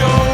your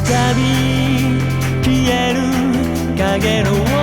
び消える影の